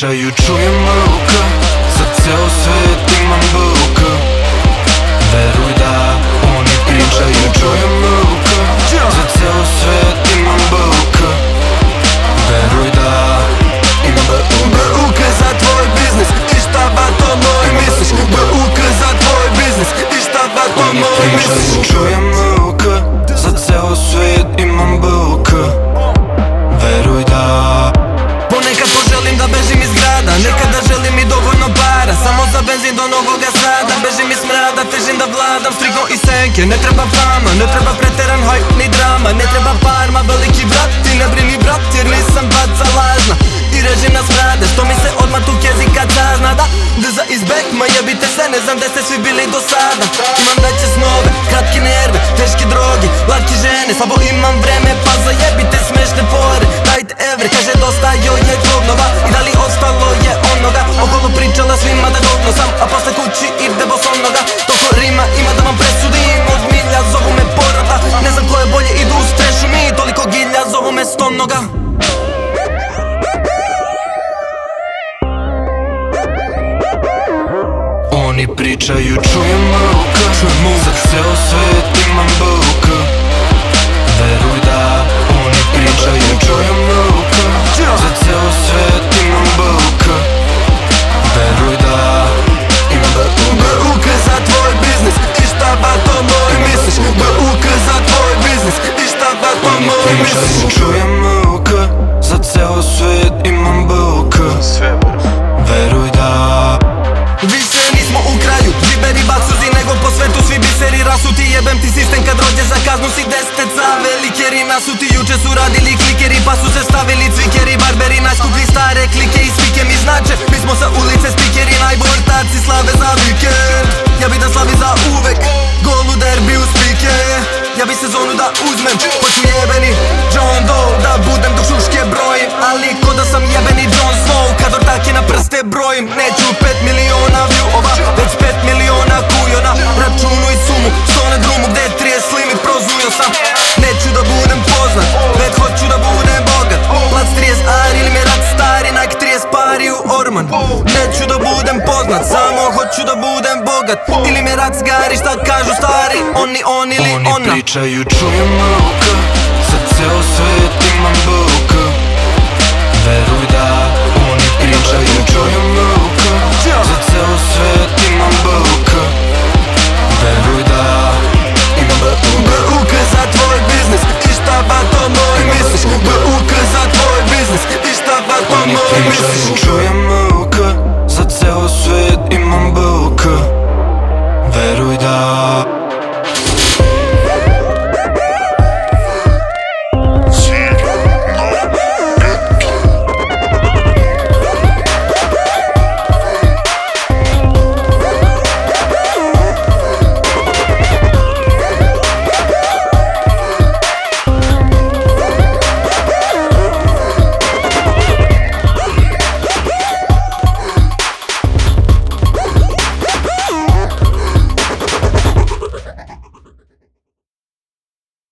Чаю чуємо рука, за це у світі мамбука Веруй да, вони причаю чуємо vladam Strigo i senke, ne treba fama Ne treba preteran hype ni drama. Ne treba parma, veliki brat Ti ne brini brat jer nisam baca lažna I režim na smrade Što mi se odmah tu kezi kad sazna. Da, da za izbek, ma jebite se Ne znam gde ste svi bili do sada. Imam Pričaju čujemo Jebem ti sistem kad rođe za kaznu si desteca Velikeri. Nasuti Juče su radili klikeri Pa su se stavili cvikeri. Barberi najskuplji stare klike i spike mi znače. Mi smo sa ulice spikeri Najbolji taci slave za vikend. Ja bi da slavi za uvek Gol u derbiju spike. Ja bi sezonu da uzmem Hoću jebeni John Doe Da budem hoću da budem bogat. Ili mi rat zgari šta kažu stari? Oni, on ili Oni ona? pričaju čujem muka Za ceo svet imam buka Veruj da oni pričaju čujem muka Za ceo svet imam buka Veruj da imam buka za tvoj biznis I šta ba to moj misliš? Buka za tvoj biznis I šta ba to Oni moj misliš